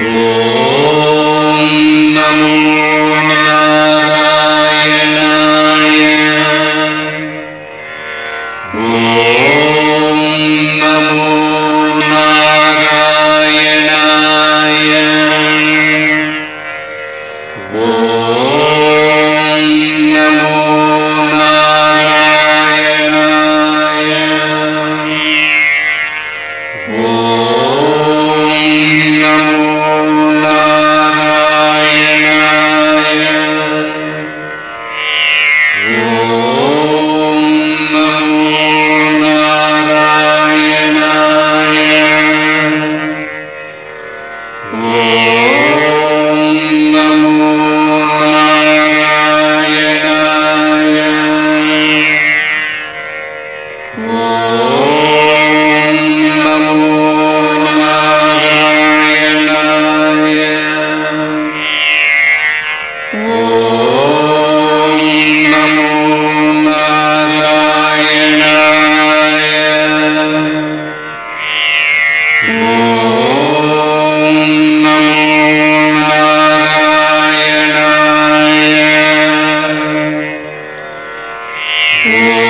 Música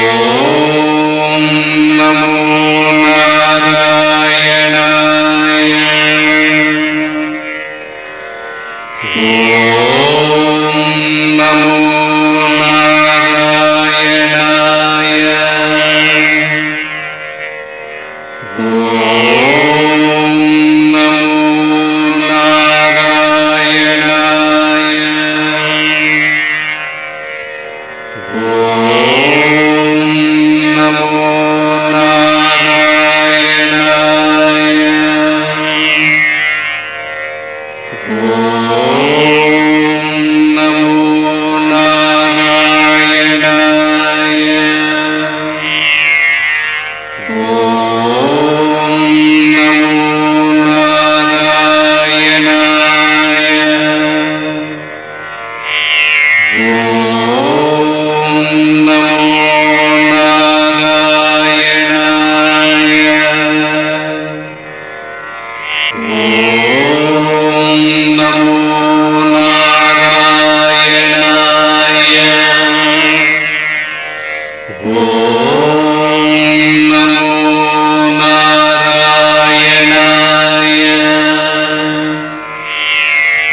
Yeah.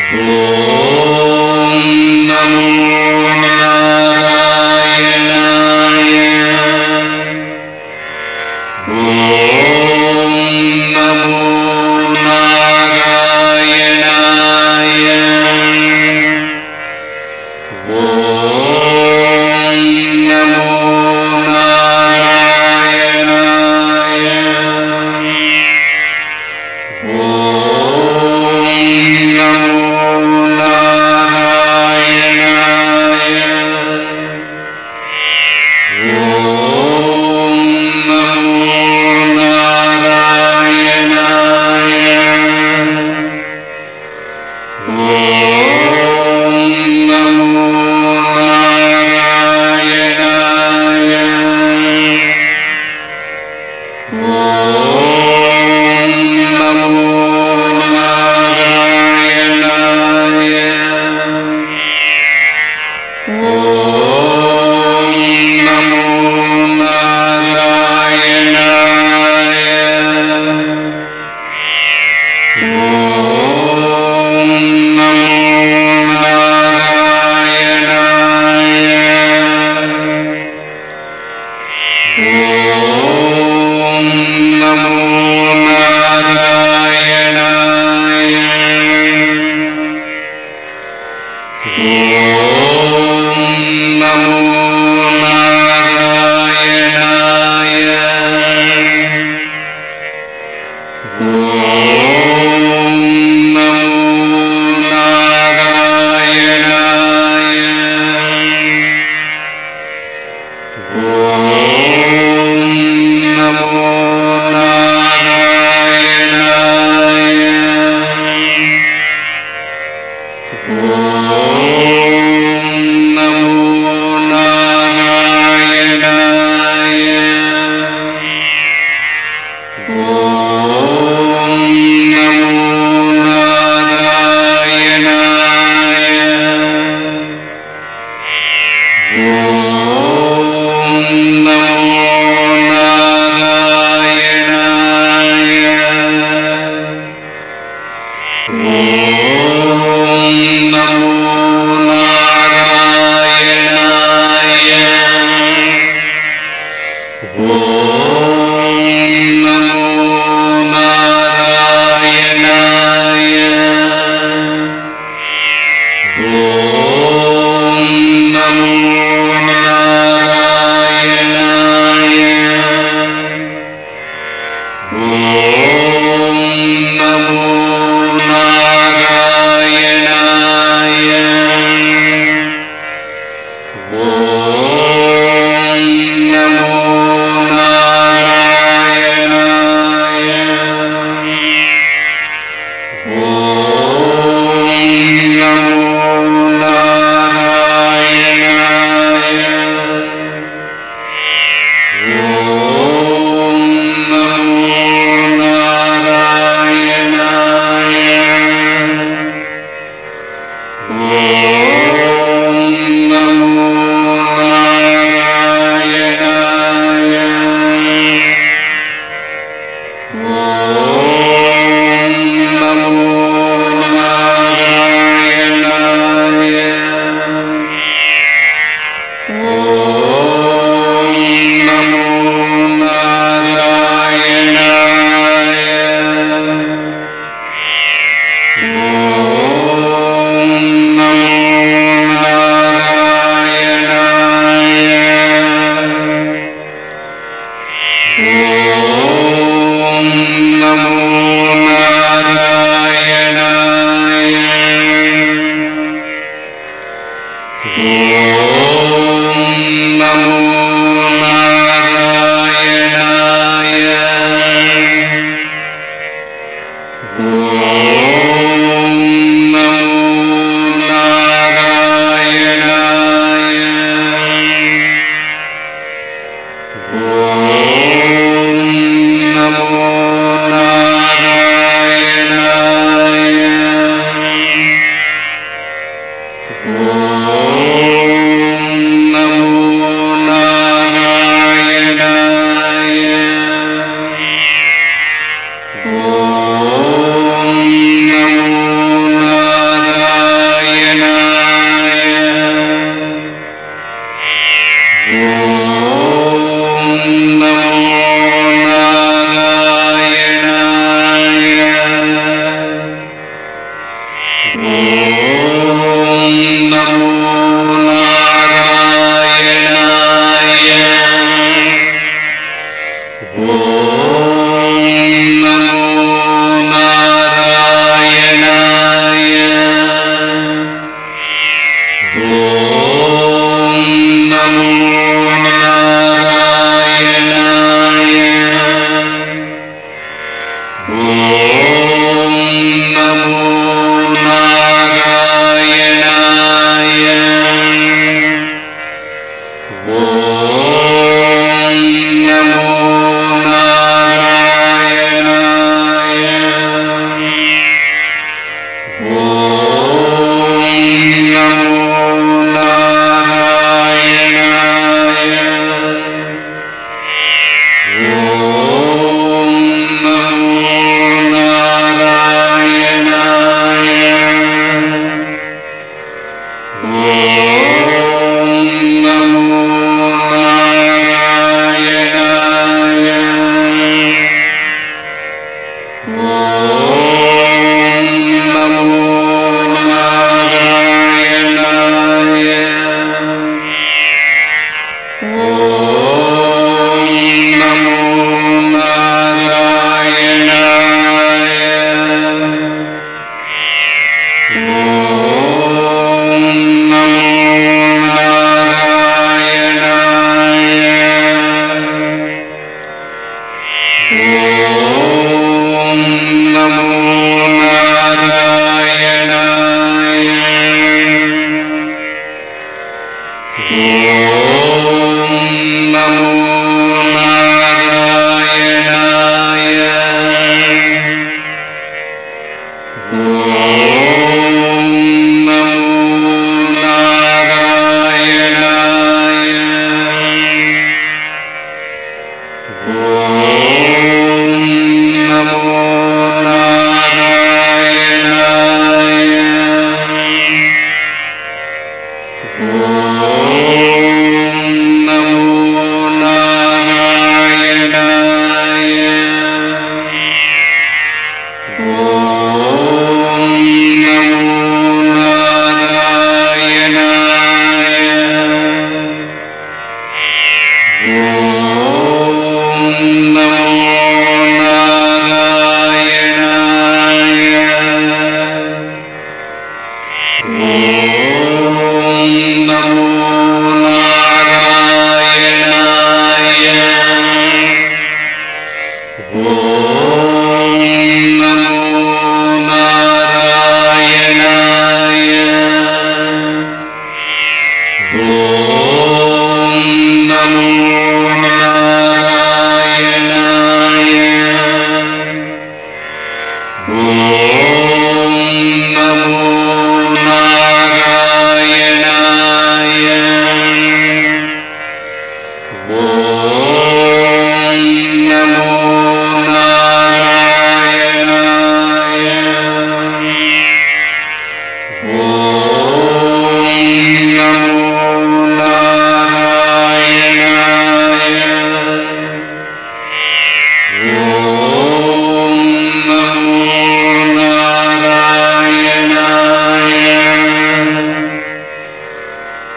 Oh.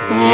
Mm-hmm.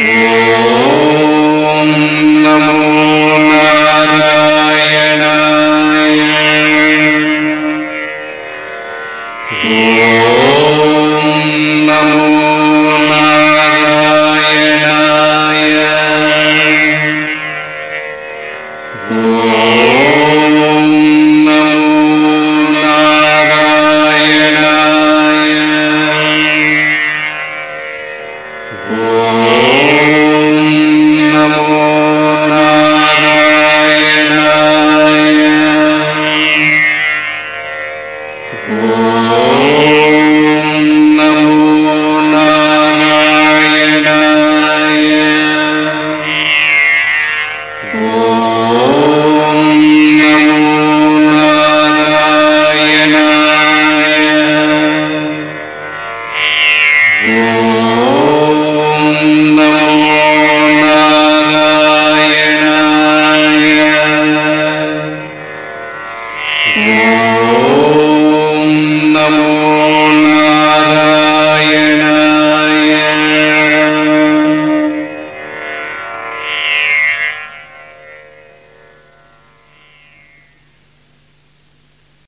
Música